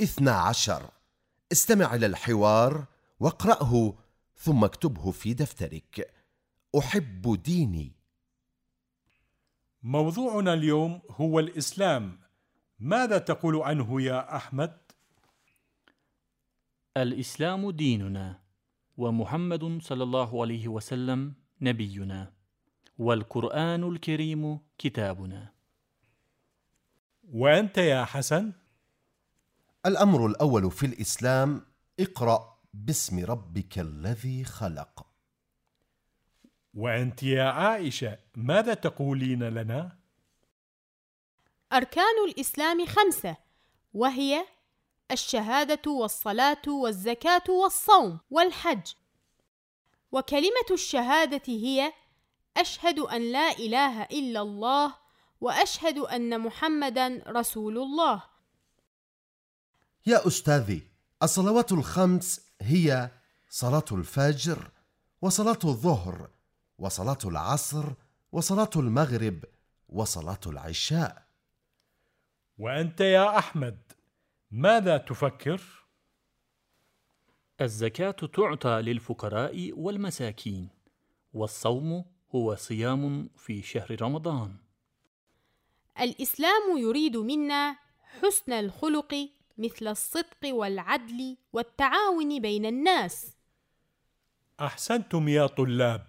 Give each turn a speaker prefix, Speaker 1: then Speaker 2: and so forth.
Speaker 1: اثنا عشر. استمع إلى الحوار واقرأه ثم اكتبه في دفترك. أحب ديني.
Speaker 2: موضوعنا اليوم هو الإسلام. ماذا تقول عنه يا أحمد؟
Speaker 3: الإسلام ديننا ومحمد صلى الله عليه وسلم نبينا والقرآن الكريم كتابنا.
Speaker 2: وأنت يا حسن؟
Speaker 1: الأمر الأول في الإسلام اقرأ باسم ربك الذي خلق.
Speaker 2: وأنت يا عائشة ماذا تقولين لنا؟
Speaker 4: أركان الإسلام خمسة وهي الشهادة والصلاة والزكاة والصوم والحج. وكلمة الشهادة هي أشهد أن لا إله إلا الله وأشهد أن محمدا رسول الله.
Speaker 1: يا أستاذي الصلوات الخمس هي صلاة الفجر وصلاة الظهر وصلاة العصر وصلاة المغرب وصلاة العشاء
Speaker 2: وأنت يا أحمد ماذا تفكر؟
Speaker 3: الزكاة تعطى للفقراء والمساكين والصوم هو صيام في شهر رمضان
Speaker 4: الإسلام يريد منا حسن الخلق مثل الصدق والعدل والتعاون بين الناس.
Speaker 2: أحسنتم يا طلاب.